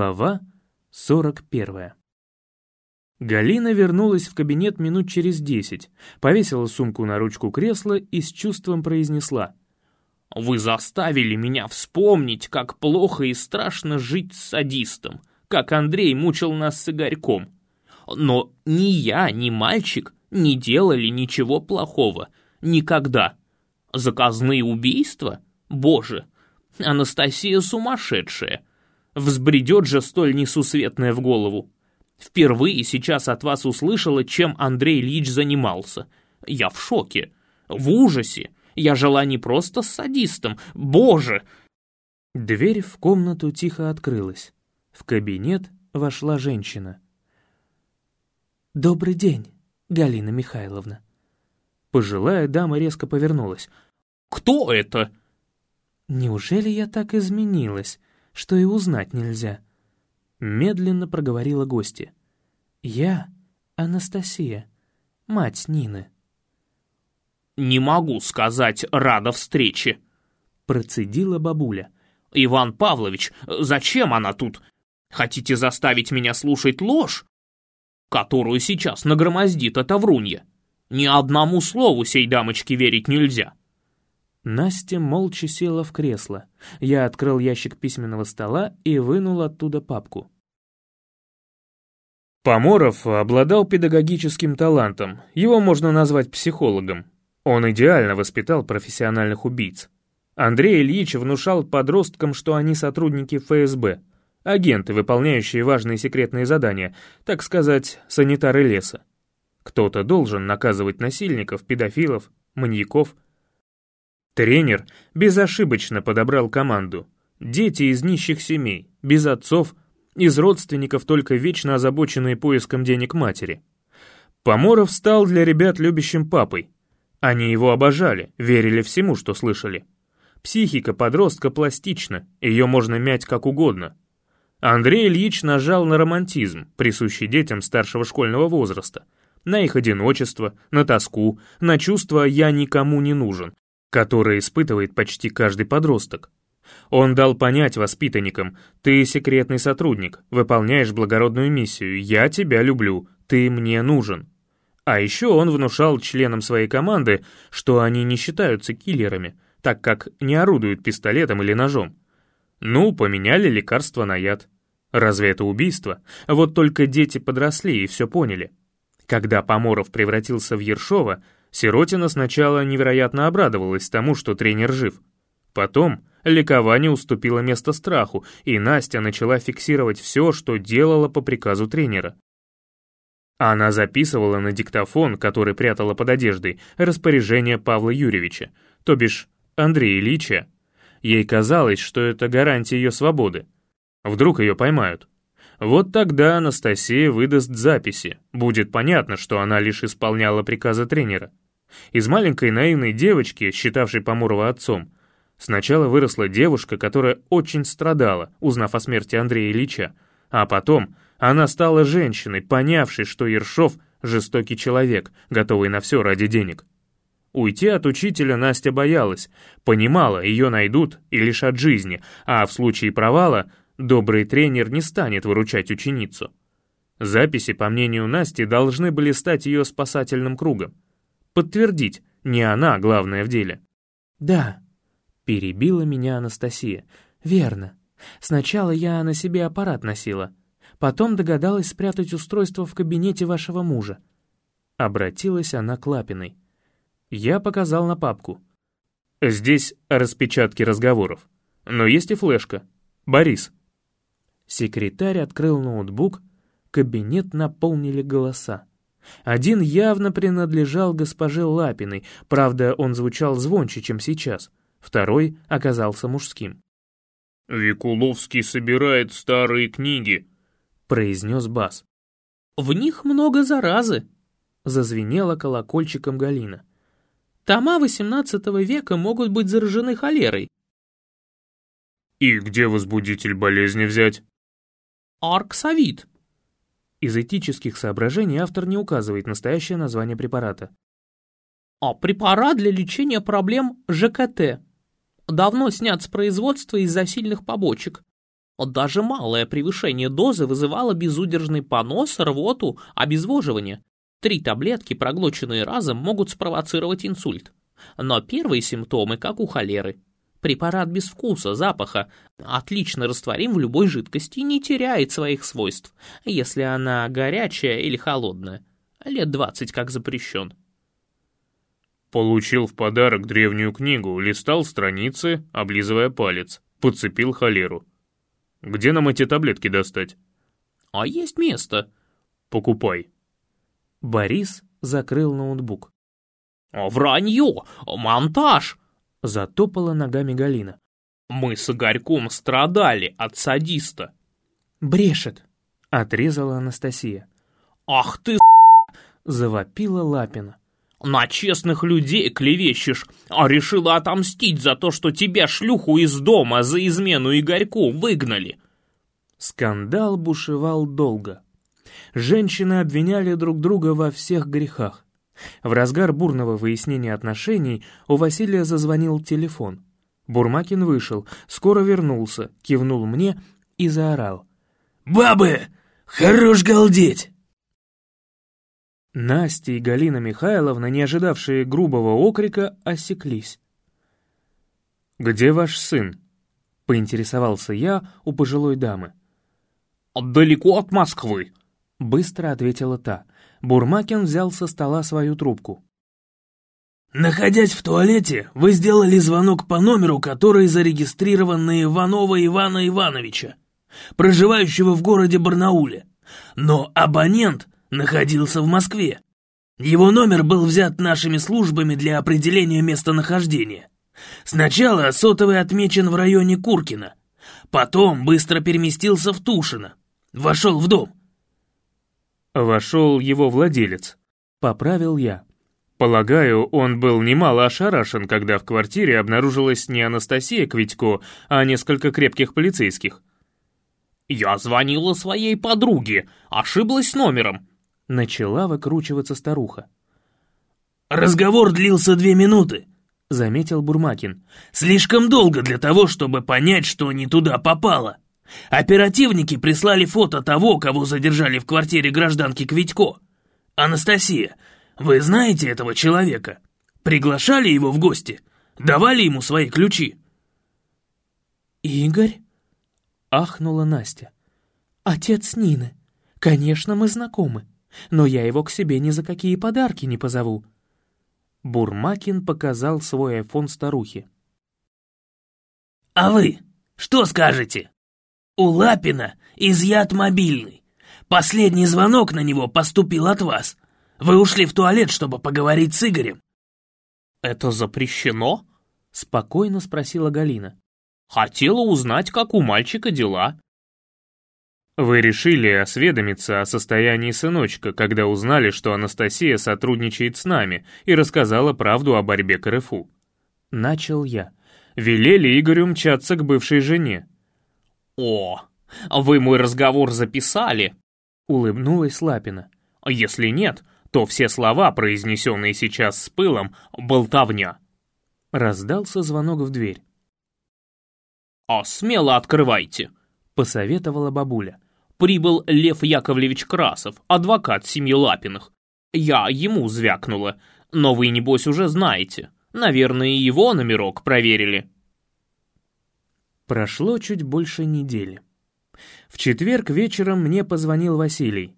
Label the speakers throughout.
Speaker 1: Глава 41 Галина вернулась в кабинет минут через десять, повесила сумку на ручку кресла и с чувством произнесла.
Speaker 2: «Вы заставили меня вспомнить, как плохо и страшно жить с садистом, как Андрей мучил нас с Игорьком. Но ни я, ни мальчик не делали ничего плохого. Никогда. Заказные убийства? Боже, Анастасия сумасшедшая. Взбредет же столь несусветное в голову. Впервые сейчас от вас услышала, чем Андрей Ильич занимался. Я в шоке, в ужасе. Я жила не просто с садистом, боже!»
Speaker 1: Дверь в комнату тихо открылась. В кабинет вошла женщина. «Добрый день, Галина Михайловна». Пожилая дама резко повернулась.
Speaker 2: «Кто это?»
Speaker 1: «Неужели я так изменилась, что и узнать нельзя?» Медленно проговорила гостья. «Я Анастасия, мать Нины».
Speaker 2: «Не могу сказать, рада встрече», — процедила бабуля. «Иван Павлович, зачем она тут? Хотите заставить меня слушать ложь, которую сейчас нагромоздит эта врунья? Ни одному слову сей дамочке верить нельзя».
Speaker 1: Настя молча села в кресло. Я открыл ящик письменного стола и вынул оттуда папку. Поморов обладал педагогическим талантом, его можно назвать психологом. Он идеально воспитал профессиональных убийц. Андрей Ильич внушал подросткам, что они сотрудники ФСБ, агенты, выполняющие важные секретные задания, так сказать, санитары леса. Кто-то должен наказывать насильников, педофилов, маньяков – Тренер безошибочно подобрал команду. Дети из нищих семей, без отцов, из родственников только вечно озабоченные поиском денег матери. Поморов стал для ребят любящим папой. Они его обожали, верили всему, что слышали. Психика подростка пластична, ее можно мять как угодно. Андрей Ильич нажал на романтизм, присущий детям старшего школьного возраста, на их одиночество, на тоску, на чувство «я никому не нужен», которое испытывает почти каждый подросток. Он дал понять воспитанникам, ты секретный сотрудник, выполняешь благородную миссию, я тебя люблю, ты мне нужен. А еще он внушал членам своей команды, что они не считаются киллерами, так как не орудуют пистолетом или ножом. Ну, поменяли лекарство на яд. Разве это убийство? Вот только дети подросли и все поняли. Когда Поморов превратился в Ершова, Сиротина сначала невероятно обрадовалась тому, что тренер жив. Потом ликование уступило место страху, и Настя начала фиксировать все, что делала по приказу тренера. Она записывала на диктофон, который прятала под одеждой, распоряжение Павла Юрьевича, то бишь Андрея Ильича. Ей казалось, что это гарантия ее свободы. Вдруг ее поймают. Вот тогда Анастасия выдаст записи. Будет понятно, что она лишь исполняла приказы тренера. Из маленькой наивной девочки, считавшей Помурова отцом, сначала выросла девушка, которая очень страдала, узнав о смерти Андрея Ильича, а потом она стала женщиной, понявшей, что Ершов — жестокий человек, готовый на все ради денег. Уйти от учителя Настя боялась, понимала, ее найдут и лишат жизни, а в случае провала добрый тренер не станет выручать ученицу. Записи, по мнению Насти, должны были стать ее спасательным кругом подтвердить, не она главная в деле. «Да», — перебила меня Анастасия, — «верно. Сначала я на себе аппарат носила, потом догадалась спрятать устройство в кабинете вашего мужа». Обратилась она к Лапиной. Я показал на папку. «Здесь распечатки разговоров, но есть и флешка. Борис». Секретарь открыл ноутбук, кабинет наполнили голоса. Один явно принадлежал госпоже Лапиной, правда, он звучал звонче, чем сейчас. Второй оказался мужским.
Speaker 2: «Викуловский собирает старые книги», — произнес Бас. «В них много заразы», — зазвенела колокольчиком Галина. «Тома XVIII века могут быть заражены холерой».
Speaker 3: «И где возбудитель болезни взять?»
Speaker 2: «Арксавит»,
Speaker 1: из этических соображений автор не указывает настоящее название препарата.
Speaker 2: А препарат для лечения проблем ЖКТ. Давно снят с производства из-за сильных побочек.
Speaker 4: Даже малое превышение дозы вызывало безудержный понос, рвоту, обезвоживание. Три таблетки, проглоченные разом, могут спровоцировать инсульт. Но первые симптомы, как у холеры. Препарат без вкуса, запаха, отлично растворим в любой жидкости и не теряет своих свойств, если она горячая или холодная. Лет двадцать как запрещен.
Speaker 5: Получил в подарок древнюю книгу, листал страницы, облизывая палец, подцепил холеру. Где нам эти таблетки достать?
Speaker 4: А есть место.
Speaker 5: Покупай.
Speaker 6: Борис закрыл ноутбук.
Speaker 4: «Вранье! Монтаж!»
Speaker 6: — затопала ногами Галина.
Speaker 4: «Мы с Игорьком страдали от садиста».
Speaker 6: «Брешет!» — отрезала Анастасия.
Speaker 4: «Ах ты, —
Speaker 6: завопила Лапина.
Speaker 4: «На честных людей клевещешь, а решила отомстить за то, что тебя, шлюху, из дома за измену Игорьку выгнали».
Speaker 6: Скандал бушевал долго. Женщины обвиняли друг друга во всех грехах. В разгар бурного выяснения отношений у Василия зазвонил телефон. Бурмакин вышел, скоро вернулся, кивнул мне и заорал.
Speaker 1: «Бабы, хорош галдеть!»
Speaker 6: Настя и Галина Михайловна, не ожидавшие грубого окрика, осеклись.
Speaker 5: «Где ваш сын?» — поинтересовался я у пожилой дамы.
Speaker 4: «Далеко от Москвы», —
Speaker 6: быстро ответила та. Бурмакин взял со стола свою трубку.
Speaker 1: «Находясь в туалете, вы сделали звонок по номеру, который зарегистрирован на Иванова Ивана Ивановича, проживающего в городе Барнауле. Но абонент находился в Москве. Его номер был взят нашими службами для определения местонахождения. Сначала сотовый отмечен в районе Куркина, потом быстро переместился в Тушино, вошел в дом.
Speaker 5: Вошел его владелец.
Speaker 6: Поправил я.
Speaker 5: Полагаю, он был немало ошарашен, когда в квартире обнаружилась не Анастасия Квитько, а несколько крепких полицейских.
Speaker 4: «Я звонила своей подруге, ошиблась номером»,
Speaker 6: Начала выкручиваться старуха.
Speaker 1: «Разговор длился две минуты», —
Speaker 6: заметил Бурмакин.
Speaker 1: «Слишком долго для того, чтобы понять, что не туда попало. Оперативники прислали фото того, кого задержали в квартире гражданки Квитько. Анастасия, вы знаете этого человека? Приглашали его в гости? Давали ему свои ключи?»
Speaker 6: «Игорь?» — ахнула Настя. «Отец Нины. Конечно, мы знакомы но я его к себе ни за какие подарки не позову». Бурмакин показал свой айфон старухе.
Speaker 1: «А вы что скажете? У Лапина изъят мобильный. Последний звонок на него поступил от вас. Вы ушли в туалет, чтобы поговорить с Игорем».
Speaker 4: «Это запрещено?»
Speaker 6: — спокойно спросила Галина.
Speaker 4: «Хотела узнать, как у мальчика дела.
Speaker 5: Вы решили осведомиться о состоянии сыночка, когда узнали, что Анастасия сотрудничает с нами и рассказала правду о борьбе КРФУ.
Speaker 6: Начал я.
Speaker 5: Велели Игорю мчаться к бывшей жене.
Speaker 4: «О, вы мой разговор записали?»
Speaker 6: Улыбнулась Лапина.
Speaker 4: «Если нет, то все слова, произнесенные сейчас с пылом, болтовня».
Speaker 6: Раздался звонок в дверь.
Speaker 4: «А смело открывайте», —
Speaker 6: посоветовала бабуля
Speaker 4: прибыл Лев Яковлевич Красов, адвокат семьи Лапиных. Я ему звякнула, но вы, небось, уже знаете. Наверное, его номерок проверили.
Speaker 6: Прошло чуть больше недели. В четверг вечером мне позвонил Василий.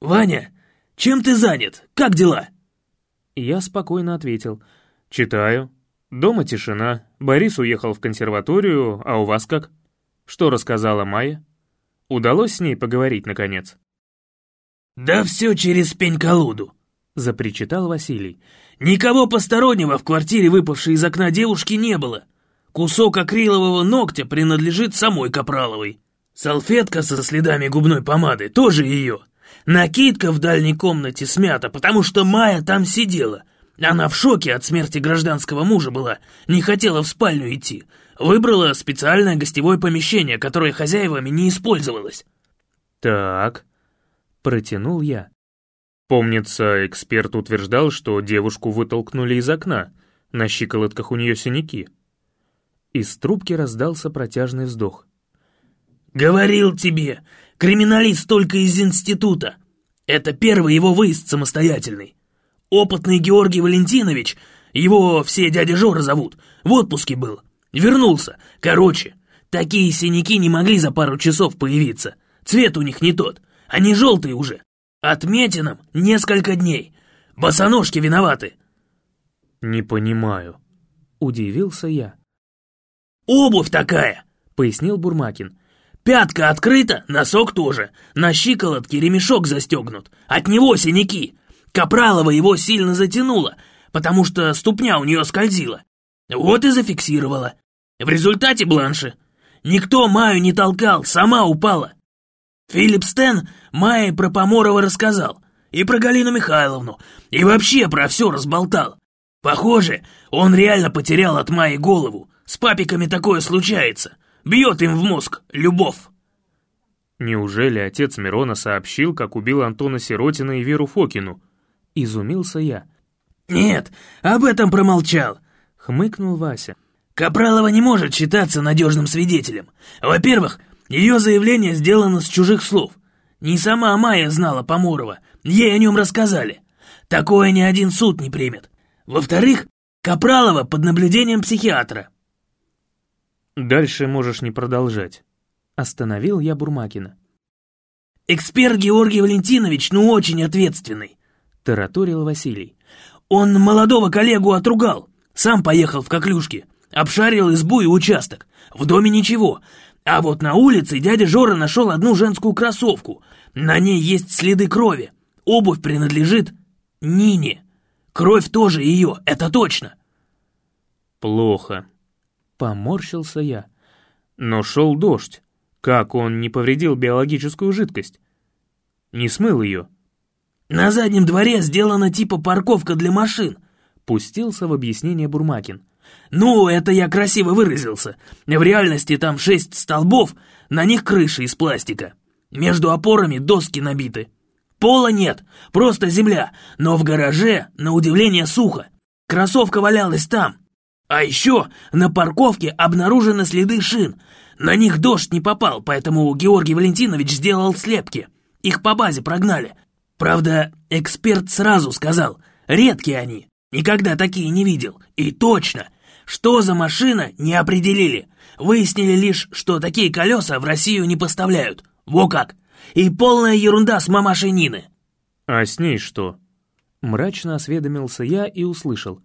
Speaker 1: «Ваня, чем ты занят? Как дела?»
Speaker 6: Я спокойно ответил.
Speaker 5: «Читаю. Дома тишина. Борис уехал в консерваторию, а у вас как? Что рассказала Майя?» Удалось с ней поговорить, наконец?
Speaker 1: «Да все через пень-колоду», — запричитал Василий. «Никого постороннего в квартире, выпавшей из окна девушки, не было. Кусок акрилового ногтя принадлежит самой Капраловой. Салфетка со следами губной помады тоже ее. Накидка в дальней комнате смята, потому что Майя там сидела. Она в шоке от смерти гражданского мужа была, не хотела в спальню идти. Выбрала специальное гостевое помещение, которое хозяевами не использовалось.
Speaker 5: Так, протянул я. Помнится, эксперт утверждал, что девушку вытолкнули из окна. На щиколотках у нее синяки.
Speaker 6: Из трубки раздался протяжный вздох.
Speaker 1: «Говорил тебе, криминалист только из института. Это первый его выезд самостоятельный. Опытный Георгий Валентинович, его все дядя Жора зовут, в отпуске был. Вернулся. Короче, такие синяки не могли за пару часов появиться. Цвет у них не тот. Они желтые уже. Отметинам несколько дней. Босоножки виноваты.
Speaker 7: Не понимаю. Удивился я.
Speaker 1: Обувь такая, пояснил Бурмакин. Пятка открыта, носок тоже. На щиколотке ремешок застегнут. От него синяки. Капралова его сильно затянуло, потому что ступня у нее скользила. Вот и зафиксировала. В результате бланши. Никто Маю не толкал, сама упала. Филипп Стэн Майе про Поморова рассказал. И про Галину Михайловну. И вообще про все разболтал. Похоже, он реально потерял от Майи голову. С папиками такое случается. Бьет им в мозг любовь.
Speaker 7: Неужели отец Мирона сообщил, как убил Антона Сиротина и Веру Фокину? Изумился я.
Speaker 1: «Нет, об этом промолчал», — хмыкнул Вася. «Капралова не может считаться надежным свидетелем. Во-первых, ее заявление сделано с чужих слов. Не сама Майя знала Поморова, ей о нем рассказали. Такое ни один суд не примет. Во-вторых, Капралова под наблюдением психиатра».
Speaker 7: «Дальше можешь не продолжать», — остановил я Бурмакина.
Speaker 1: «Эксперт Георгий Валентинович, ну очень ответственный», — тараторил Василий. Он молодого коллегу отругал. Сам поехал в коклюшки. Обшарил избу и участок. В доме ничего. А вот на улице дядя Жора нашел одну женскую кроссовку. На ней есть следы крови. Обувь принадлежит Нине. Кровь тоже ее, это точно.
Speaker 7: Плохо. Поморщился я. Но шел дождь. Как он не повредил биологическую жидкость? Не смыл ее?
Speaker 1: «На заднем дворе сделана типа парковка для машин», — пустился в объяснение Бурмакин. «Ну, это я красиво выразился. В реальности там шесть столбов, на них крыши из пластика. Между опорами доски набиты. Пола нет, просто земля, но в гараже, на удивление, сухо. Кроссовка валялась там. А еще на парковке обнаружены следы шин. На них дождь не попал, поэтому Георгий Валентинович сделал слепки. Их по базе прогнали. Правда, эксперт сразу сказал, редкие они, никогда такие не видел. И точно, что за машина, не определили. Выяснили лишь, что такие колеса в Россию не поставляют. Во как! И полная ерунда с мамашей Нины.
Speaker 7: А с ней что? Мрачно осведомился я и услышал.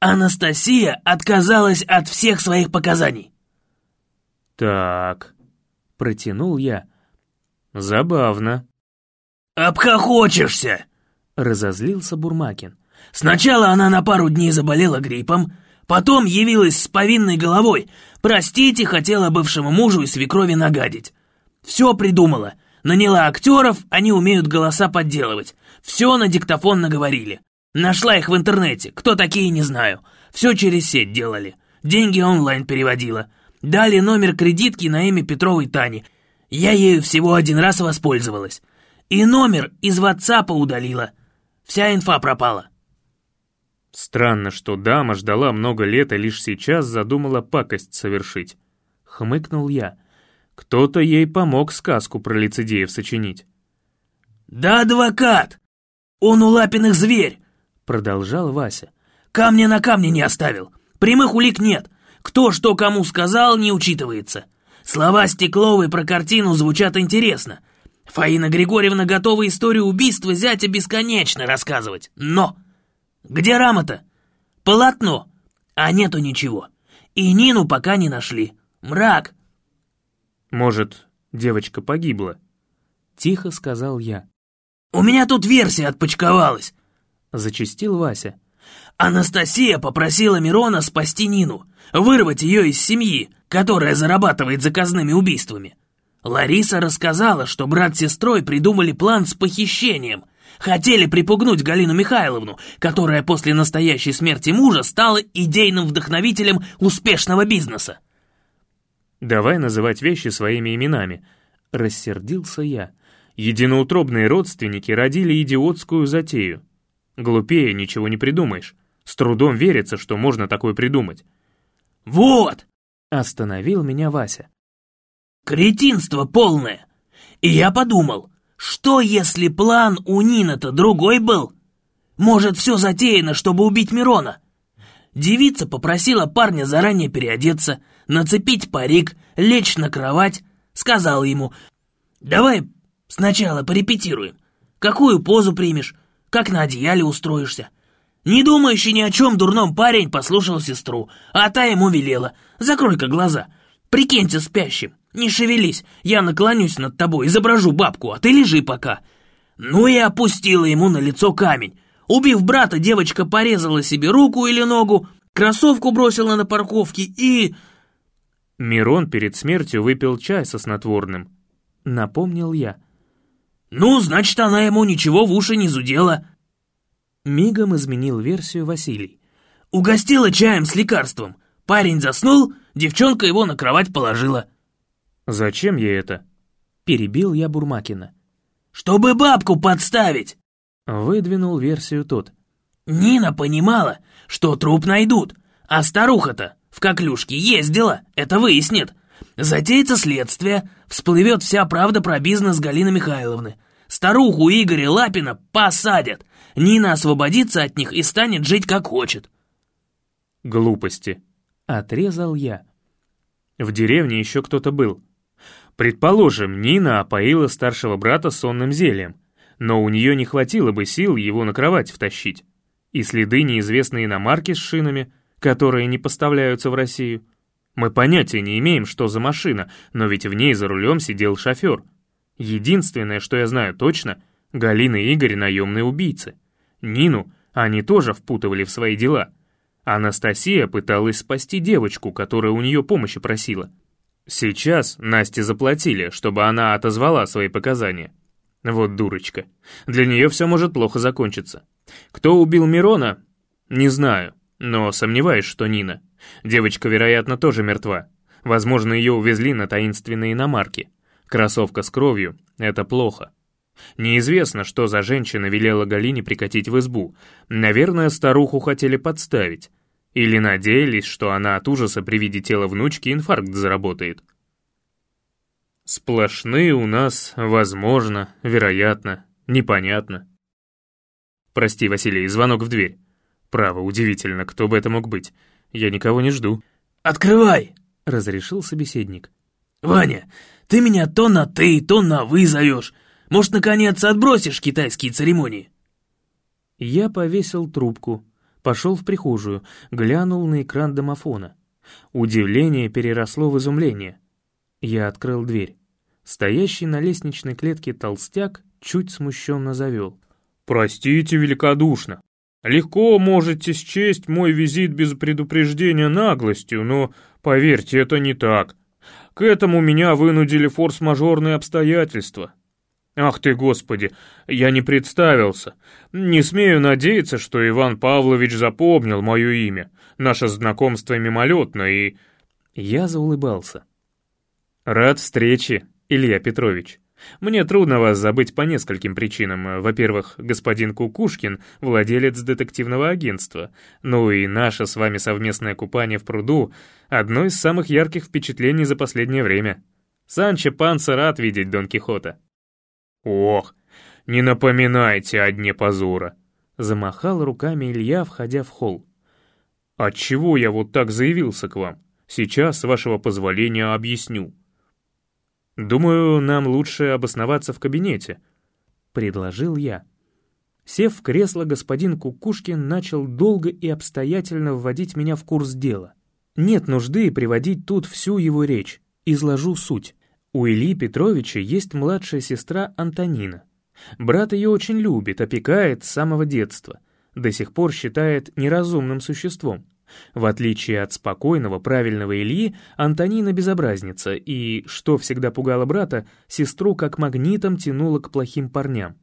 Speaker 1: Анастасия отказалась от всех своих показаний.
Speaker 7: Так, протянул я. Забавно.
Speaker 1: «Обхохочешься!» — разозлился Бурмакин. «Сначала она на пару дней заболела гриппом, потом явилась с повинной головой. Простите, хотела бывшему мужу и свекрови нагадить. Все придумала. Наняла актеров, они умеют голоса подделывать. Все на диктофон наговорили. Нашла их в интернете, кто такие, не знаю. Все через сеть делали. Деньги онлайн переводила. Дали номер кредитки на имя Петровой Тани. Я ею всего один раз воспользовалась. И номер из ватсапа удалила. Вся инфа пропала.
Speaker 7: Странно, что дама ждала много лет и лишь сейчас задумала пакость совершить. Хмыкнул я. Кто-то ей помог сказку про лицедеев сочинить.
Speaker 1: «Да адвокат! Он у Лапиных зверь!» Продолжал Вася. «Камня на камне не оставил. Прямых улик нет. Кто что кому сказал, не учитывается. Слова Стекловой про картину звучат интересно. Фаина Григорьевна готова историю убийства зятя бесконечно рассказывать. Но! Где рама-то? Полотно. А нету ничего. И Нину пока не нашли. Мрак.
Speaker 7: Может, девочка погибла? Тихо сказал я.
Speaker 1: У меня тут версия отпочковалась.
Speaker 7: Зачистил Вася.
Speaker 1: Анастасия попросила Мирона спасти Нину, вырвать ее из семьи, которая зарабатывает заказными убийствами. Лариса рассказала, что брат с сестрой придумали план с похищением. Хотели припугнуть Галину Михайловну, которая после настоящей смерти мужа стала идейным вдохновителем успешного бизнеса.
Speaker 7: «Давай называть вещи своими именами», — рассердился я. Единоутробные родственники родили идиотскую затею. Глупее ничего не придумаешь. С трудом верится, что можно такое придумать.
Speaker 1: «Вот!»
Speaker 7: — остановил меня Вася. Кретинство полное. И я подумал, что если план у Нина-то другой был? Может, все затеяно, чтобы убить Мирона? Девица попросила парня заранее переодеться, нацепить парик, лечь на кровать. Сказала ему, давай сначала порепетируем. Какую позу примешь, как на одеяле устроишься. Не думающий ни о чем дурном парень послушал сестру, а та ему велела, закрой-ка глаза, прикинься спящим, не шевелись, я наклонюсь над тобой, изображу бабку, а ты лежи пока. Ну и опустила ему на лицо камень, Убив брата, девочка порезала себе руку или ногу, кроссовку бросила на парковке и...
Speaker 1: Мирон перед смертью выпил чай со снотворным. Напомнил я.
Speaker 7: «Ну, значит, она ему ничего в уши не зудела».
Speaker 1: Мигом изменил версию Василий.
Speaker 7: «Угостила чаем с лекарством. Парень заснул, девчонка его на кровать положила».
Speaker 1: «Зачем ей это?» Перебил я Бурмакина.
Speaker 7: «Чтобы бабку подставить!»
Speaker 1: Выдвинул версию тот.
Speaker 7: Нина понимала, что труп найдут, а старуха-то в коклюшке ездила, это выяснит. Затеется следствие, всплывет вся правда про бизнес Галины Михайловны. Старуху Игоря Лапина посадят. Нина освободится от них и станет жить как хочет.
Speaker 1: Глупости. Отрезал я. В деревне еще кто-то был. Предположим, Нина опоила старшего брата сонным зельем но у нее не хватило бы сил его на кровать втащить. И следы неизвестной иномарки с шинами, которые не поставляются в Россию. Мы понятия не имеем, что за машина, но ведь в ней за рулем сидел шофер. Единственное, что я знаю точно, Галина и Игорь — наемные убийцы. Нину они тоже впутывали в свои дела. Анастасия пыталась спасти девочку, которая у нее помощи просила. Сейчас Насте заплатили, чтобы она отозвала свои показания. Вот дурочка. Для нее все может плохо закончиться. Кто убил Мирона? Не знаю, но сомневаюсь, что Нина. Девочка, вероятно, тоже мертва. Возможно, ее увезли на таинственные иномарки. Кроссовка с кровью — это плохо. Неизвестно, что за женщина велела Галине прикатить в избу. Наверное, старуху хотели подставить. Или надеялись, что она от ужаса при виде тела внучки инфаркт заработает. Сплошные у нас, возможно, вероятно, непонятно. Прости, Василий, звонок в дверь. Право, удивительно, кто бы это мог быть. Я никого не жду.
Speaker 7: «Открывай!»
Speaker 1: — разрешил собеседник.
Speaker 7: «Ваня, ты меня то на «ты», то на «вы» зовешь. Может, наконец, отбросишь китайские церемонии?»
Speaker 1: Я повесил трубку, пошел в прихожую, глянул на экран домофона. Удивление переросло в изумление. Я открыл дверь. Стоящий на лестничной клетке толстяк чуть смущенно завел. «Простите великодушно. Легко можете счесть мой визит без предупреждения наглостью, но, поверьте, это не так. К этому меня вынудили форс-мажорные обстоятельства. Ах ты, Господи, я не представился. Не смею надеяться, что Иван Павлович запомнил мое имя. Наше знакомство мимолетно и...» Я заулыбался. «Рад встрече, Илья Петрович. Мне трудно вас забыть по нескольким причинам. Во-первых, господин Кукушкин — владелец детективного агентства. Ну и наше с вами совместное купание в пруду — одно из самых ярких впечатлений за последнее время. Санчо Панса рад видеть Дон Кихота. «Ох, не напоминайте о дне позора!» — замахал руками Илья, входя в холл. «Отчего я вот так заявился к вам? Сейчас, с вашего позволения, объясню». «Думаю, нам лучше обосноваться в кабинете», — предложил я. Сев в кресло, господин Кукушкин начал долго и обстоятельно вводить меня в курс дела. Нет нужды приводить тут всю его речь, изложу суть. У Ильи Петровича есть младшая сестра Антонина. Брат ее очень любит, опекает с самого детства, до сих пор считает неразумным существом. В отличие от спокойного, правильного Ильи, Антонина безобразница и, что всегда пугало брата, сестру как магнитом тянула к плохим парням.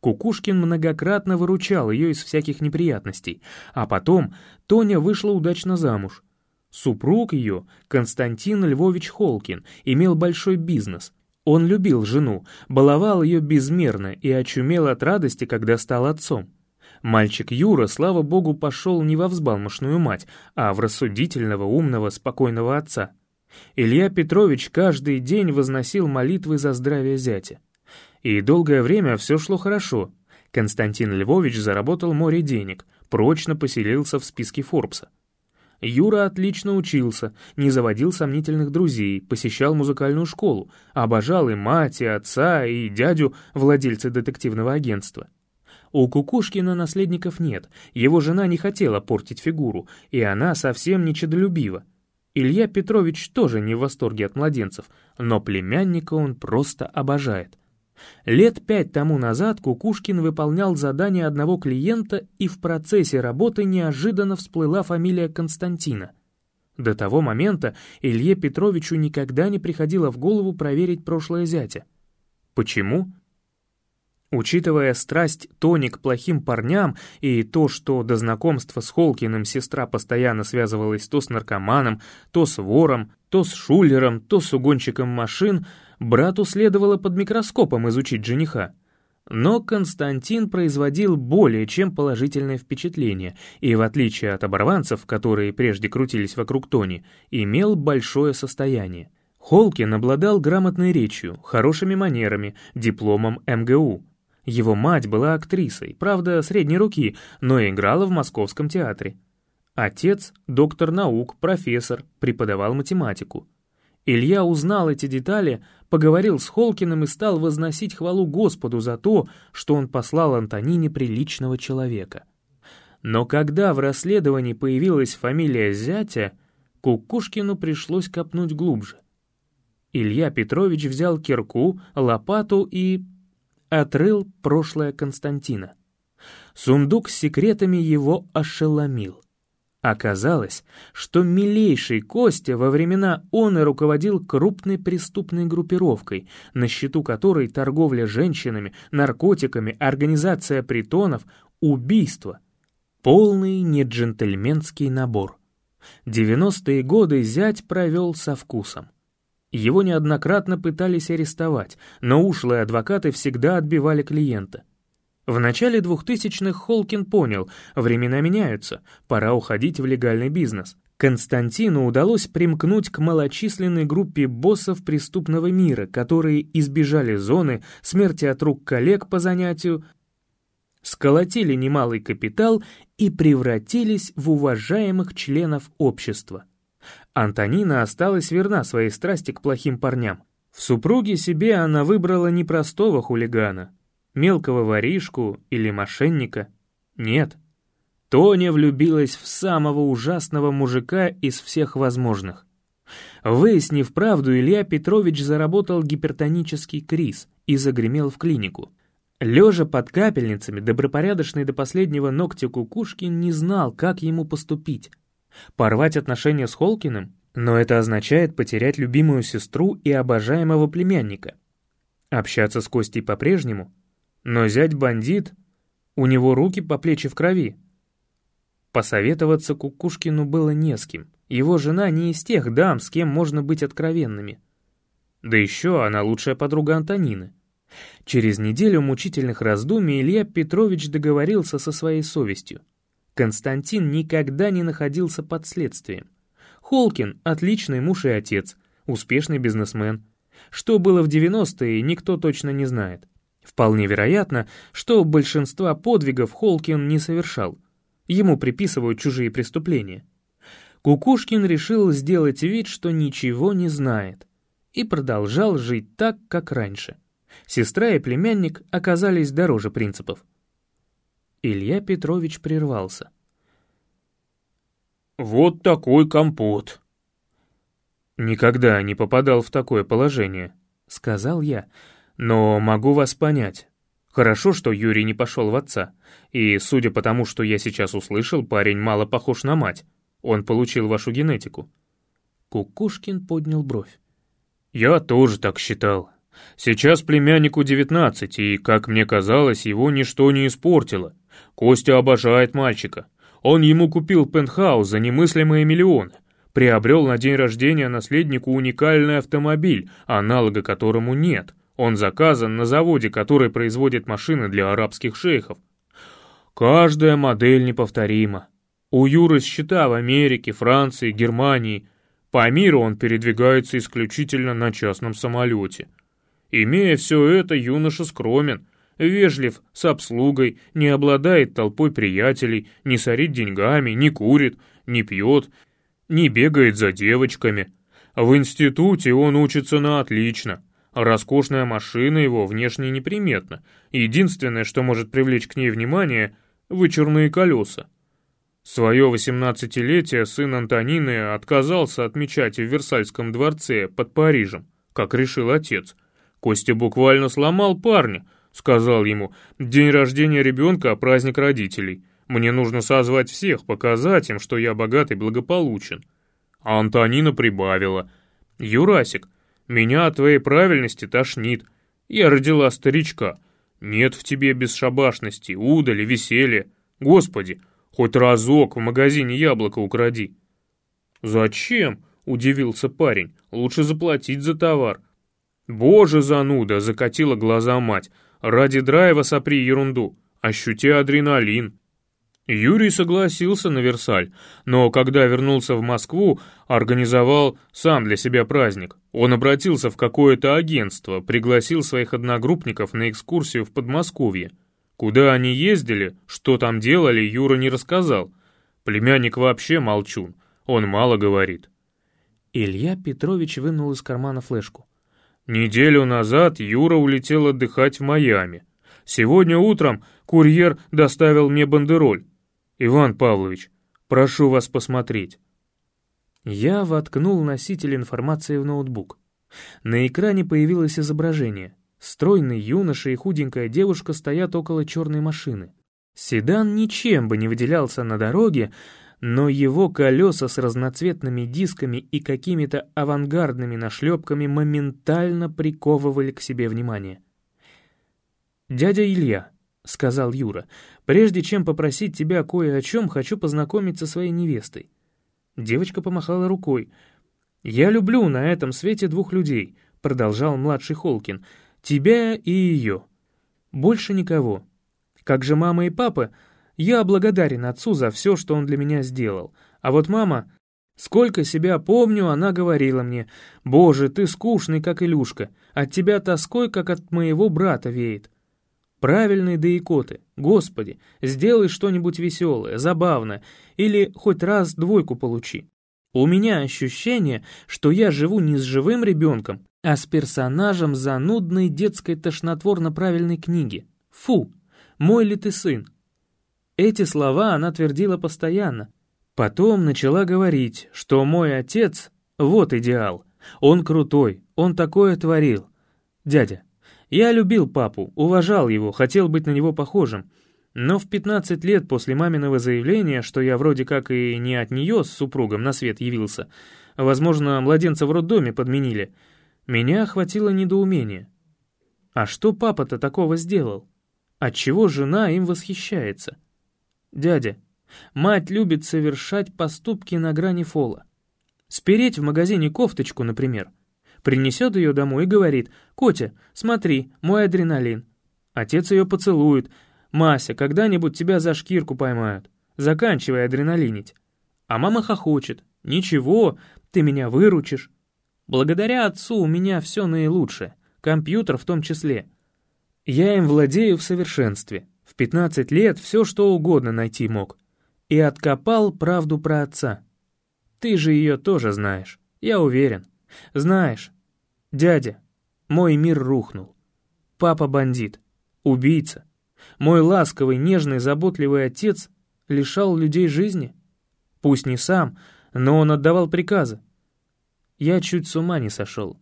Speaker 1: Кукушкин многократно выручал ее из всяких неприятностей, а потом Тоня вышла удачно замуж. Супруг ее, Константин Львович Холкин, имел большой бизнес. Он любил жену, баловал ее безмерно и очумел от радости, когда стал отцом. Мальчик Юра, слава богу, пошел не во взбалмошную мать, а в рассудительного, умного, спокойного отца. Илья Петрович каждый день возносил молитвы за здравие зятя. И долгое время все шло хорошо. Константин Львович заработал море денег, прочно поселился в списке Форбса. Юра отлично учился, не заводил сомнительных друзей, посещал музыкальную школу, обожал и мать, и отца, и дядю, владельца детективного агентства. У Кукушкина наследников нет, его жена не хотела портить фигуру, и она совсем не чадолюбива. Илья Петрович тоже не в восторге от младенцев, но племянника он просто обожает. Лет пять тому назад Кукушкин выполнял задание одного клиента, и в процессе работы неожиданно всплыла фамилия Константина. До того момента Илье Петровичу никогда не приходило в голову проверить прошлое зятя. Почему? Учитывая страсть Тони к плохим парням и то, что до знакомства с Холкиным сестра постоянно связывалась то с наркоманом, то с вором, то с шулером, то с угонщиком машин, брату следовало под микроскопом изучить жениха. Но Константин производил более чем положительное впечатление и, в отличие от оборванцев, которые прежде крутились вокруг Тони, имел большое состояние. Холкин обладал грамотной речью, хорошими манерами, дипломом МГУ, его мать была актрисой, правда, средней руки, но играла в Московском театре. Отец — доктор наук, профессор, преподавал математику. Илья узнал эти детали, поговорил с Холкиным и стал возносить хвалу Господу за то, что он послал Антонине приличного человека. Но когда в расследовании появилась фамилия зятя, Кукушкину пришлось копнуть глубже. Илья Петрович взял кирку, лопату и отрыл прошлое Константина. Сундук с секретами его ошеломил. Оказалось, что милейший Костя во времена он и руководил крупной преступной группировкой, на счету которой торговля женщинами, наркотиками, организация притонов, убийство. Полный неджентльменский набор. 90-е годы зять провел со вкусом. Его неоднократно пытались арестовать, но ушлые адвокаты всегда отбивали клиента. В начале 2000-х Холкин понял, времена меняются, пора уходить в легальный бизнес. Константину удалось примкнуть к малочисленной группе боссов преступного мира, которые избежали зоны, смерти от рук коллег по занятию, сколотили немалый капитал и превратились в уважаемых членов общества. Антонина осталась верна своей страсти к плохим парням. В супруге себе она выбрала не простого хулигана, мелкого воришку или мошенника. Нет. Тоня влюбилась в самого ужасного мужика из всех возможных. Выяснив правду, Илья Петрович заработал гипертонический криз и загремел в клинику. Лежа под капельницами, добропорядочный до последнего ногтя Кукушкин не знал, как ему поступить. Порвать отношения с Холкиным? Но это означает потерять любимую сестру и обожаемого племянника. Общаться с Костей по-прежнему? Но зять бандит, у него руки по плечи в крови. Посоветоваться Кукушкину было не с кем. Его жена не из тех дам, с кем можно быть откровенными. Да еще она лучшая подруга Антонины. Через неделю мучительных раздумий Илья Петрович договорился со своей совестью. Константин никогда не находился под следствием. Холкин — отличный муж и отец, успешный бизнесмен. Что было в 90-е, никто точно не знает. Вполне вероятно, что большинство подвигов Холкин не совершал. Ему приписывают чужие преступления. Кукушкин решил сделать вид, что ничего не знает, и продолжал жить так, как раньше. Сестра и племянник оказались дороже принципов. Илья Петрович прервался.
Speaker 8: «Вот такой компот!» «Никогда не попадал в такое положение», — сказал я, «но могу вас понять. Хорошо, что Юрий не пошел в отца, и, судя по тому, что я сейчас услышал, парень мало похож на мать. Он получил вашу генетику».
Speaker 1: Кукушкин поднял бровь.
Speaker 8: «Я тоже так считал. Сейчас племяннику девятнадцать, и, как мне казалось, его ничто не испортило. Костя обожает мальчика. Он ему купил пентхаус за немыслимые миллионы. Приобрел на день рождения наследнику уникальный автомобиль, аналога которому нет. Он заказан на заводе, который производит машины для арабских шейхов. Каждая модель неповторима. У Юры счета в Америке, Франции, Германии. По миру он передвигается исключительно на частном самолете. Имея все это, юноша скромен, вежлив с обслугой, не обладает толпой приятелей, не сорит деньгами, не курит, не пьет, не бегает за девочками. В институте он учится на отлично. Роскошная машина его внешне неприметна. Единственное, что может привлечь к ней внимание — вычурные колеса. Свое восемнадцатилетие сын Антонины отказался отмечать в Версальском дворце под Парижем, как решил отец. Костя буквально сломал парня, сказал ему, «День рождения ребенка — праздник родителей. Мне нужно созвать всех, показать им, что я богат и благополучен». А Антонина прибавила, «Юрасик, меня от твоей правильности тошнит. Я родила старичка. Нет в тебе бесшабашности, удали, веселья. Господи, Хоть разок в магазине яблоко укради». «Зачем?» — удивился парень. «Лучше заплатить за товар». «Боже, зануда!» — закатила глаза мать. «Ради драйва сопри ерунду. Ощути адреналин». Юрий согласился на Версаль, но когда вернулся в Москву, организовал сам для себя праздник. Он обратился в какое-то агентство, пригласил своих одногруппников на экскурсию в Подмосковье. Куда они ездили, что там делали, Юра не рассказал. Племянник вообще молчун, он мало говорит.
Speaker 1: Илья Петрович вынул из кармана флешку.
Speaker 8: Неделю назад Юра улетел отдыхать в Майами. Сегодня утром курьер доставил мне бандероль. Иван Павлович, прошу вас посмотреть.
Speaker 1: Я воткнул носитель информации в ноутбук. На экране появилось изображение. Стройный юноша и худенькая девушка стоят около черной машины. Седан ничем бы не выделялся на дороге, но его колеса с разноцветными дисками и какими-то авангардными нашлепками моментально приковывали к себе внимание. «Дядя Илья», — сказал Юра, — «прежде чем попросить тебя кое о чем, хочу познакомиться со своей невестой». Девочка помахала рукой. «Я люблю на этом свете двух людей», — продолжал младший Холкин — Тебя и ее. Больше никого. Как же мама и папа, я благодарен отцу за все, что он для меня сделал. А вот мама... Сколько себя помню, она говорила мне, «Боже, ты скучный, как Илюшка, от тебя тоской, как от моего брата веет». Правильные да икоты, Господи, сделай что-нибудь веселое, забавное, или хоть раз двойку получи. У меня ощущение, что я живу не с живым ребенком, а с персонажем занудной детской тошнотворно-правильной книги. Фу, мой ли ты сын? Эти слова она твердила постоянно. Потом начала говорить, что мой отец — вот идеал. Он крутой, он такое творил. Дядя, я любил папу, уважал его, хотел быть на него похожим. Но в 15 лет после маминого заявления, что я вроде как и не от нее с супругом на свет явился, возможно, младенца в роддоме подменили — меня охватило недоумение. А что папа-то такого сделал? Отчего жена им восхищается? Дядя, мать любит совершать поступки на грани фола. Спереть в магазине кофточку, например. Принесет ее домой и говорит, «Котя, смотри, мой адреналин». Отец ее поцелует. «Мася, когда-нибудь тебя за шкирку поймают. Заканчивай адреналинить». А мама хохочет. «Ничего, ты меня выручишь». Благодаря отцу у меня все наилучшее, компьютер в том числе. Я им владею в совершенстве. В 15 лет все что угодно найти мог. И откопал правду про отца. Ты же ее тоже знаешь, я уверен. Знаешь, дядя, мой мир рухнул. Папа бандит, убийца. Мой ласковый, нежный, заботливый отец лишал людей жизни. Пусть не сам, но он отдавал приказы. Я чуть с ума не сошел.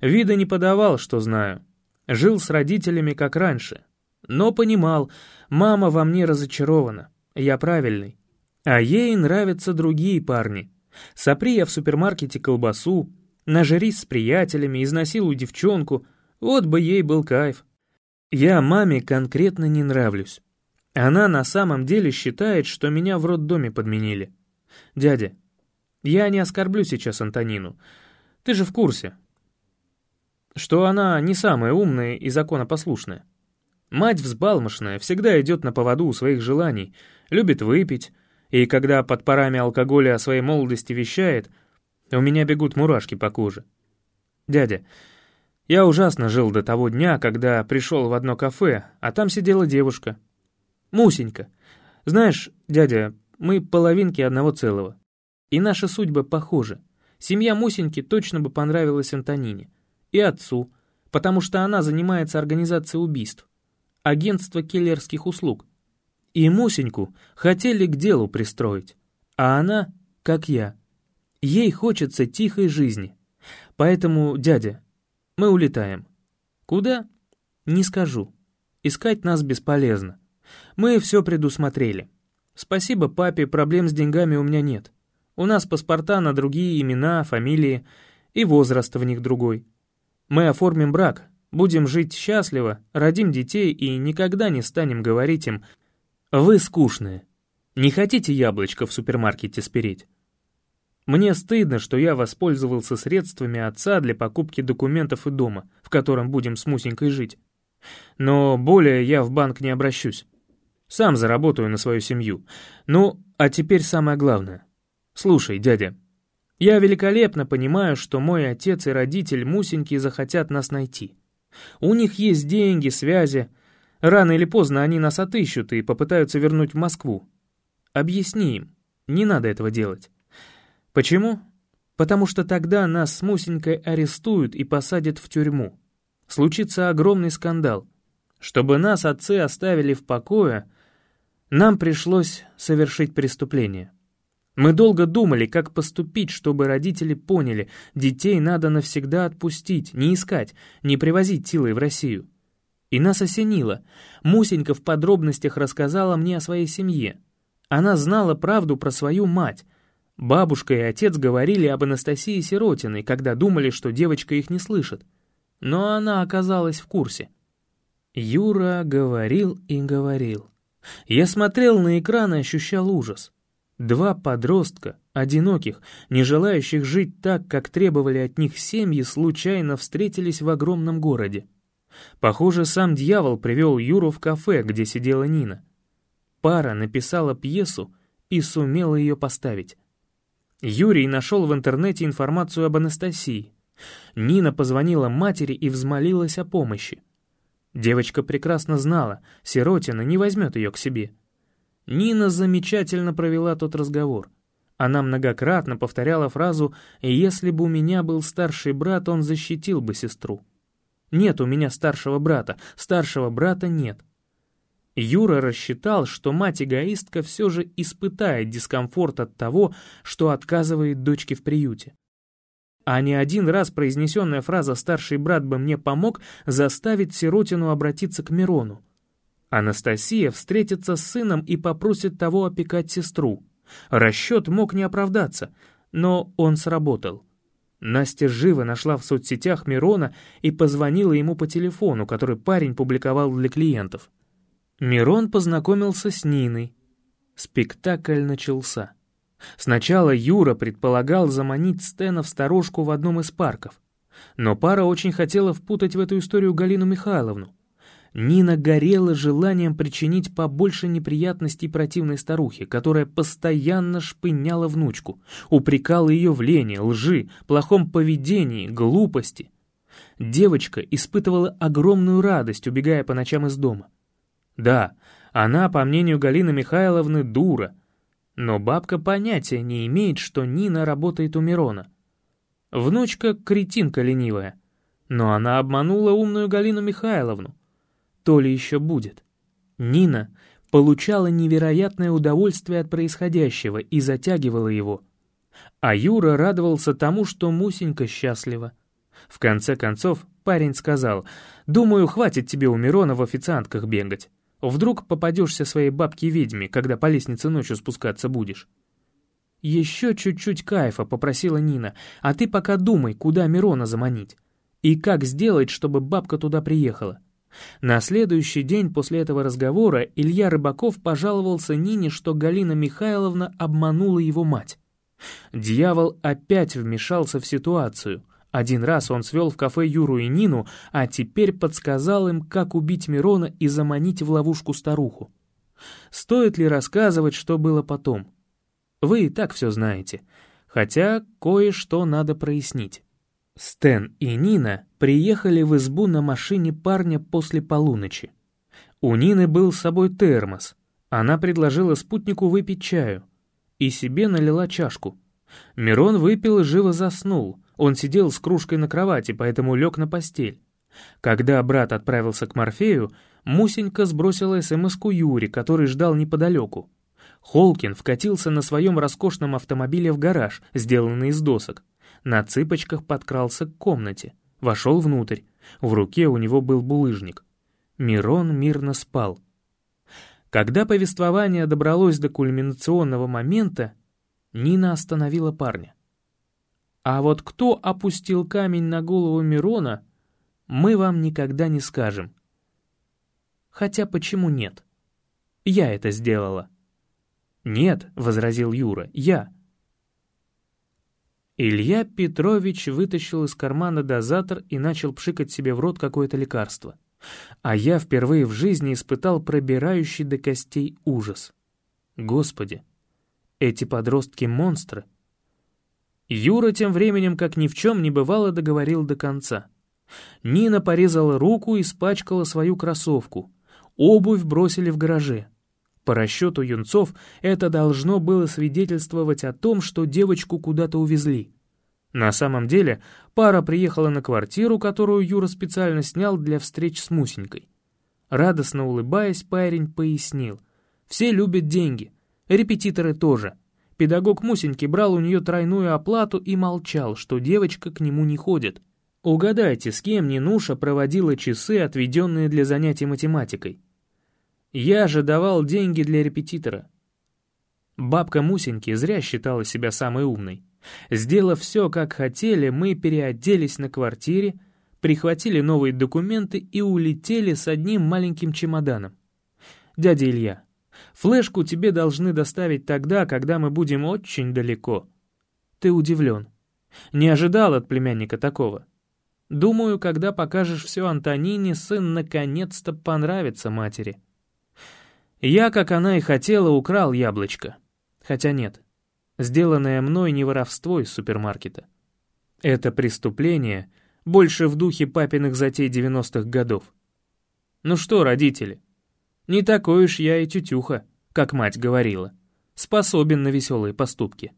Speaker 1: Вида не подавал, что знаю. Жил с родителями, как раньше. Но понимал, мама во мне разочарована. Я правильный. А ей нравятся другие парни. Сопри я в супермаркете колбасу, нажрись с приятелями, изнасилуй девчонку. Вот бы ей был кайф. Я маме конкретно не нравлюсь. Она на самом деле считает, что меня в роддоме подменили. Дядя, я не оскорблю сейчас Антонину. Ты же в курсе, что она не самая умная и законопослушная. Мать взбалмошная, всегда идет на поводу у своих желаний, любит выпить, и когда под парами алкоголя о своей молодости вещает, У меня бегут мурашки по коже. Дядя, я ужасно жил до того дня, когда пришел в одно кафе, а там сидела девушка. Мусенька. Знаешь, дядя, мы половинки одного целого. И наши судьбы похожи. Семья Мусеньки точно бы понравилась Антонине. И отцу, потому что она занимается организацией убийств. Агентство киллерских услуг. И Мусеньку хотели к делу пристроить. А она, как я, ей хочется тихой жизни. Поэтому, дядя, мы улетаем. Куда? Не скажу. Искать нас бесполезно. Мы все предусмотрели. Спасибо папе, проблем с деньгами у меня нет. У нас паспорта на другие имена, фамилии, и возраст в них другой. Мы оформим брак, будем жить счастливо, родим детей и никогда не станем говорить им «Вы скучные, не хотите яблочко в супермаркете спереть?» Мне стыдно, что я воспользовался средствами отца для покупки документов и дома, в котором будем с Мусенькой жить. Но более я в банк не обращусь. Сам заработаю на свою семью. Ну, а теперь самое главное. Слушай, дядя, я великолепно понимаю, что мой отец и родитель Мусеньки захотят нас найти. У них есть деньги, связи. Рано или поздно они нас отыщут и попытаются вернуть в Москву. Объясни им, не надо этого делать. Почему? Потому что тогда нас с Мусенькой арестуют и посадят в тюрьму. Случится огромный скандал. Чтобы нас отцы оставили в покое, нам пришлось совершить преступление. Мы долго думали, как поступить, чтобы родители поняли, детей надо навсегда отпустить, не искать, не привозить силой в Россию. И нас осенило. Мусенька в подробностях рассказала мне о своей семье. Она знала правду про свою мать — Бабушка и отец говорили об Анастасии Сиротиной, когда думали, что девочка их не слышит. Но она оказалась в курсе. Юра говорил и говорил. Я смотрел на экран и ощущал ужас. Два подростка, одиноких, не желающих жить так, как требовали от них семьи, случайно встретились в огромном городе. Похоже, сам дьявол привел Юру в кафе, где сидела Нина. Пара написала пьесу и сумела ее поставить. Юрий нашел в интернете информацию об Анастасии. Нина позвонила матери и взмолилась о помощи. Девочка прекрасно знала, Сиротина не возьмет ее к себе. Нина замечательно провела тот разговор. Она многократно повторяла фразу «Если бы у меня был старший брат, он защитил бы сестру». «Нет у меня старшего брата, старшего брата нет». Юра рассчитал, что мать-эгоистка все же испытает дискомфорт от того, что отказывает дочке в приюте. А не один раз произнесенная фраза «старший брат бы мне помог» заставит Сиротину обратиться к Мирону. Анастасия встретится с сыном и попросит того опекать сестру. Расчет мог не оправдаться, но он сработал. Настя живо нашла в соцсетях Мирона и позвонила ему по телефону, который парень публиковал для клиентов. Мирон познакомился с Ниной. Спектакль начался. Сначала Юра предполагал заманить Стена в сторожку в одном из парков. Но пара очень хотела впутать в эту историю Галину Михайловну. Нина горела желанием причинить побольше неприятностей противной старухе, которая постоянно шпыняла внучку, упрекала ее в лени, лжи, плохом поведении, глупости. Девочка испытывала огромную радость, убегая по ночам из дома. Да, она, по мнению Галины Михайловны, дура. Но бабка понятия не имеет, что Нина работает у Мирона. Внучка — кретинка ленивая. Но она обманула умную Галину Михайловну. То ли еще будет. Нина получала невероятное удовольствие от происходящего и затягивала его. А Юра радовался тому, что Мусенька счастлива. В конце концов, парень сказал, «Думаю, хватит тебе у Мирона в официантках бегать. Вдруг попадешься своей бабке-ведьме, когда по лестнице ночью спускаться будешь. «Еще чуть-чуть кайфа», — попросила Нина, «а ты пока думай, куда Мирона заманить. И как сделать, чтобы бабка туда приехала». На следующий день после этого разговора Илья Рыбаков пожаловался Нине, что Галина Михайловна обманула его мать. Дьявол опять вмешался в ситуацию, один раз он свел в кафе Юру и Нину, а теперь подсказал им, как убить Мирона и заманить в ловушку старуху. Стоит ли рассказывать, что было потом? Вы и так все знаете. Хотя кое-что надо прояснить. Стэн и Нина приехали в избу на машине парня после полуночи. У Нины был с собой термос. Она предложила спутнику выпить чаю. И себе налила чашку. Мирон выпил и живо заснул. Он сидел с кружкой на кровати, поэтому лег на постель. Когда брат отправился к Морфею, Мусенька сбросила СМС-ку Юре, который ждал неподалеку. Холкин вкатился на своем роскошном автомобиле в гараж, сделанный из досок. На цыпочках подкрался к комнате. Вошел внутрь. В руке у него был булыжник. Мирон мирно спал. Когда повествование добралось до кульминационного момента, Нина остановила парня. А вот кто опустил камень на голову Мирона, мы вам никогда не скажем. Хотя почему нет? Я это сделала. «Нет», — возразил Юра, — «я». Илья Петрович вытащил из кармана дозатор и начал пшикать себе в рот какое-то лекарство. А я впервые в жизни испытал пробирающий до костей ужас. Господи, эти подростки — монстры. Юра тем временем, как ни в чем не бывало, договорил до конца. Нина порезала руку и испачкала свою кроссовку. Обувь бросили в гараже. По расчету юнцов, это должно было свидетельствовать о том, что девочку куда-то увезли. На самом деле, пара приехала на квартиру, которую Юра специально снял для встреч с Мусенькой. Радостно улыбаясь, парень пояснил. «Все любят деньги. Репетиторы тоже. Педагог Мусеньки брал у нее тройную оплату и молчал, что девочка к нему не ходит. Угадайте, с кем Нинуша проводила часы, отведенные для занятий математикой. Я же давал деньги для репетитора. Бабка Мусеньки зря считала себя самой умной. Сделав все, как хотели, мы переоделись на квартире, прихватили новые документы и улетели с одним маленьким чемоданом. «Дядя Илья, флешку тебе должны доставить тогда, когда мы будем очень далеко». Ты удивлен. Не ожидал от племянника такого. Думаю, когда покажешь все Антонине, сын наконец-то понравится матери. Я, как она и хотела, украл яблочко. Хотя нет, сделанное мной не воровство из супермаркета. Это преступление больше в духе папиных затей 90-х годов. Ну что, родители, не такой уж я и тютюха, как мать говорила, способен на веселые поступки.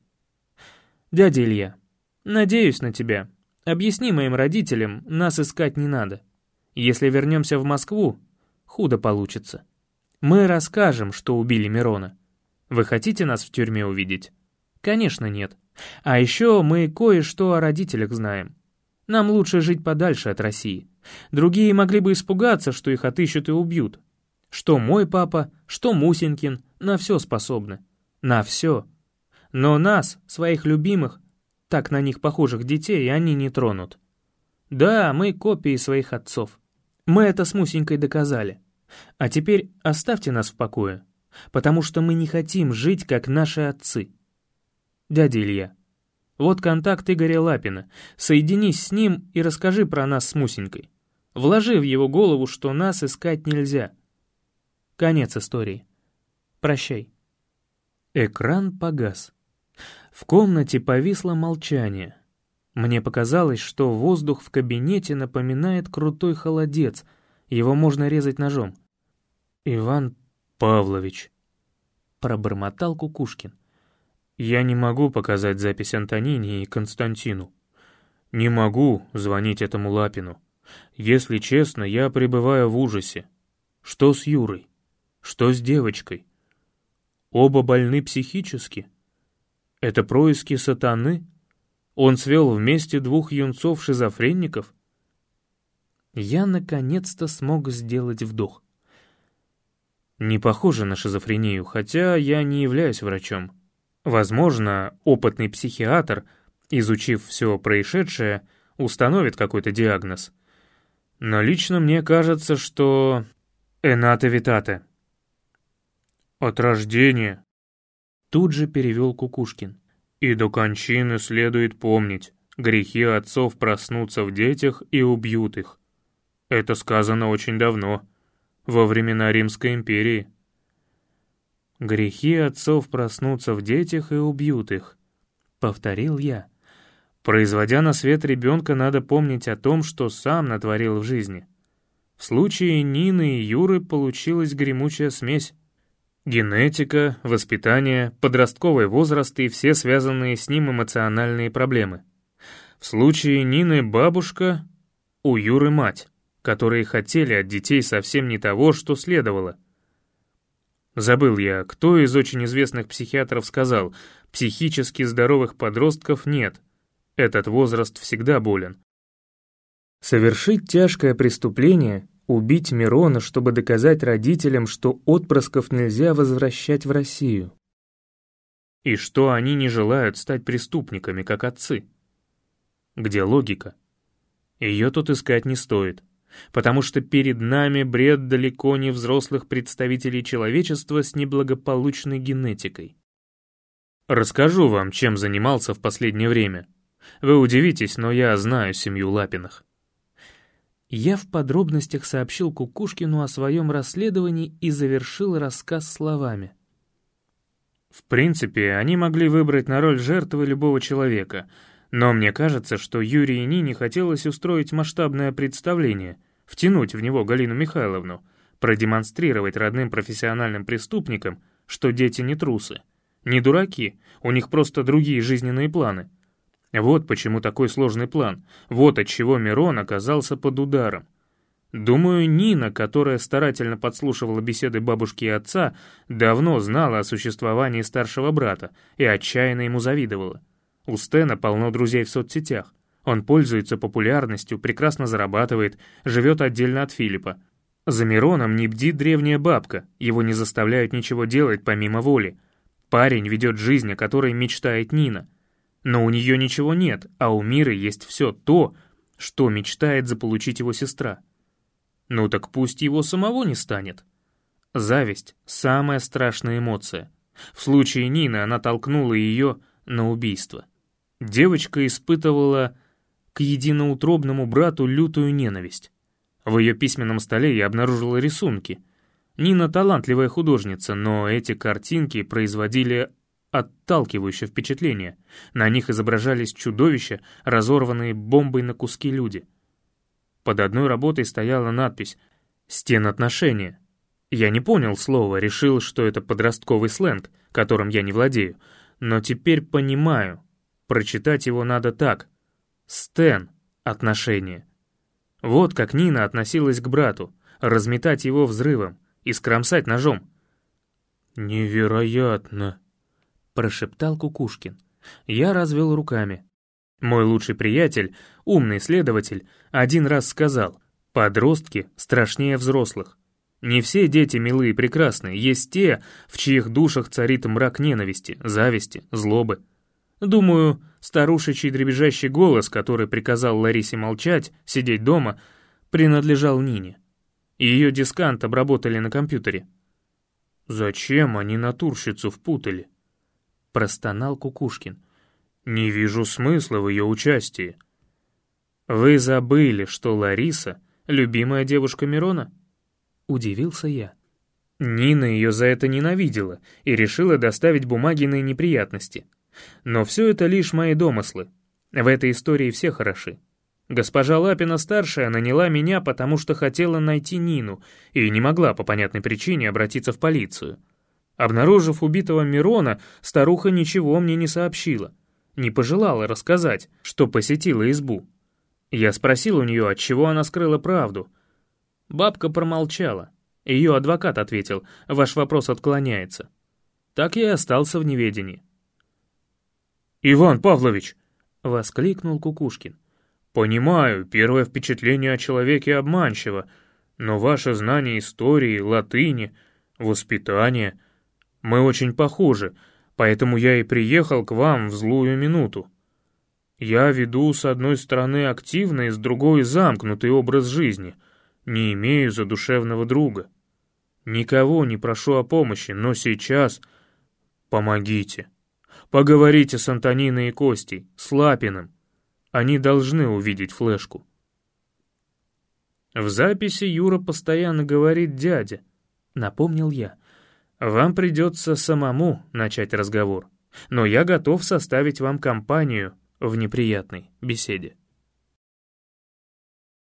Speaker 1: Дядя Илья, надеюсь на тебя. Объясни моим родителям, нас искать не надо. Если вернемся в Москву, худо получится. Мы расскажем, что убили Мирона. Вы хотите нас в тюрьме увидеть? Конечно, нет. А еще мы кое-что о родителях знаем. Нам лучше жить подальше от России. Другие могли бы испугаться, что их отыщут и убьют. Что мой папа, что Мусенькин, на все способны. На все. Но нас, своих любимых, так на них похожих детей, они не тронут. Да, мы копии своих отцов. Мы это с Мусенькой доказали. А теперь оставьте нас в покое, потому что мы не хотим жить, как наши отцы. Дядя Илья, вот контакт Игоря Лапина. Соединись с ним и расскажи про нас с Мусенькой. Вложи в его голову, что нас искать нельзя. Конец истории. Прощай. Экран погас. В комнате повисло молчание. Мне показалось, что воздух в кабинете напоминает крутой холодец, его можно резать ножом. «Иван Павлович», — пробормотал Кукушкин. «Я не могу показать запись Антонине и Константину. Не могу звонить этому Лапину. Если честно, я пребываю в ужасе. Что с Юрой? Что с девочкой? Оба больны психически? Это происки сатаны? Он свел вместе двух юнцов-шизофренников?» Я наконец-то смог сделать вдох. Не похоже на шизофрению, хотя я не являюсь врачом. Возможно, опытный психиатр, изучив все происшедшее, установит какой-то диагноз. Но лично мне кажется, что... Эната витата. От рождения. Тут же перевел Кукушкин. И до кончины следует помнить, грехи отцов проснутся в детях и убьют их. Это сказано очень давно во времена Римской империи. Грехи отцов проснутся в детях и убьют их. повторил я. Производя на свет ребенка, надо помнить о том, что сам натворил в жизни. В случае Нины и Юры получилась гремучая смесь. Генетика, воспитание, подростковый возраст и все связанные с ним эмоциональные проблемы. В случае Нины бабушка, у Юры мать, которые хотели от детей совсем не того, что следовало. Забыл я, кто из очень известных психиатров сказал, психически здоровых подростков нет, этот возраст всегда болен. Совершить тяжкое преступление убить Мирона, чтобы доказать родителям, что отпрысков нельзя возвращать в Россию. И что они не желают стать преступниками, как отцы. Где логика? Ее тут искать не стоит, потому что перед нами бред далеко не взрослых представителей человечества с неблагополучной генетикой. Расскажу вам, чем занимался в последнее время. Вы удивитесь, но я знаю семью Лапиных. Я в подробностях сообщил Кукушкину о своем расследовании и завершил рассказ словами. В принципе, они могли выбрать на роль жертвы любого человека, но мне кажется, что Юрию и Нине хотелось устроить масштабное представление, втянуть в него Галину Михайловну, продемонстрировать родным профессиональным преступникам, что дети не трусы, не дураки, у них просто другие жизненные планы — вот почему такой сложный план. Вот от чего Мирон оказался под ударом. Думаю, Нина, которая старательно подслушивала беседы бабушки и отца, давно знала о существовании старшего брата и отчаянно ему завидовала. У Стена полно друзей в соцсетях. Он пользуется популярностью, прекрасно зарабатывает, живет отдельно от Филиппа. За Мироном не бдит древняя бабка, его не заставляют ничего делать помимо воли. Парень ведет жизнь, о которой мечтает Нина — но у нее ничего нет, а у Миры есть все то, что мечтает заполучить его сестра. Ну так пусть его самого не станет. Зависть — самая страшная эмоция. В случае Нины она толкнула ее на убийство. Девочка испытывала к единоутробному брату лютую ненависть. В ее письменном столе я обнаружила рисунки. Нина талантливая художница, но эти картинки производили отталкивающее впечатление. На них изображались чудовища, разорванные бомбой на куски люди. Под одной работой стояла надпись «Стен отношения». Я не понял слова, решил, что это подростковый сленг, которым я не владею, но теперь понимаю. Прочитать его надо так. «Стен. Отношения». Вот как Нина относилась к брату, разметать его взрывом и скромсать ножом. «Невероятно!» — прошептал Кукушкин. Я развел руками. Мой лучший приятель, умный следователь, один раз сказал, подростки страшнее взрослых. Не все дети милые и прекрасные, есть те, в чьих душах царит мрак ненависти, зависти, злобы. Думаю, старушечий дребезжащий голос, который приказал Ларисе молчать, сидеть дома, принадлежал Нине. Ее дискант обработали на компьютере. Зачем они натурщицу впутали? — простонал Кукушкин. «Не вижу смысла в ее участии». «Вы забыли, что Лариса — любимая девушка Мирона?» Удивился я. Нина ее за это ненавидела и решила доставить бумагиные неприятности. Но все это лишь мои домыслы. В этой истории все хороши. Госпожа Лапина-старшая наняла меня, потому что хотела найти Нину и не могла по понятной причине обратиться в полицию. Обнаружив убитого Мирона, старуха ничего мне не сообщила, не пожелала рассказать, что посетила избу. Я спросил у нее, от чего она скрыла правду. Бабка промолчала. Ее адвокат ответил, ваш вопрос отклоняется. Так я и остался в неведении. «Иван Павлович!» — воскликнул Кукушкин. «Понимаю, первое впечатление о человеке обманчиво, но ваше знание истории, латыни, воспитание — мы очень похожи, поэтому я и приехал к вам в злую минуту. Я веду с одной стороны активный, с другой замкнутый образ жизни, не имею задушевного друга. Никого не прошу о помощи, но сейчас помогите. Поговорите с Антониной и Костей, с Лапиным. Они должны увидеть флешку. В записи Юра постоянно говорит «дядя», — напомнил я. Вам придется самому начать разговор. Но я готов составить вам компанию в неприятной беседе.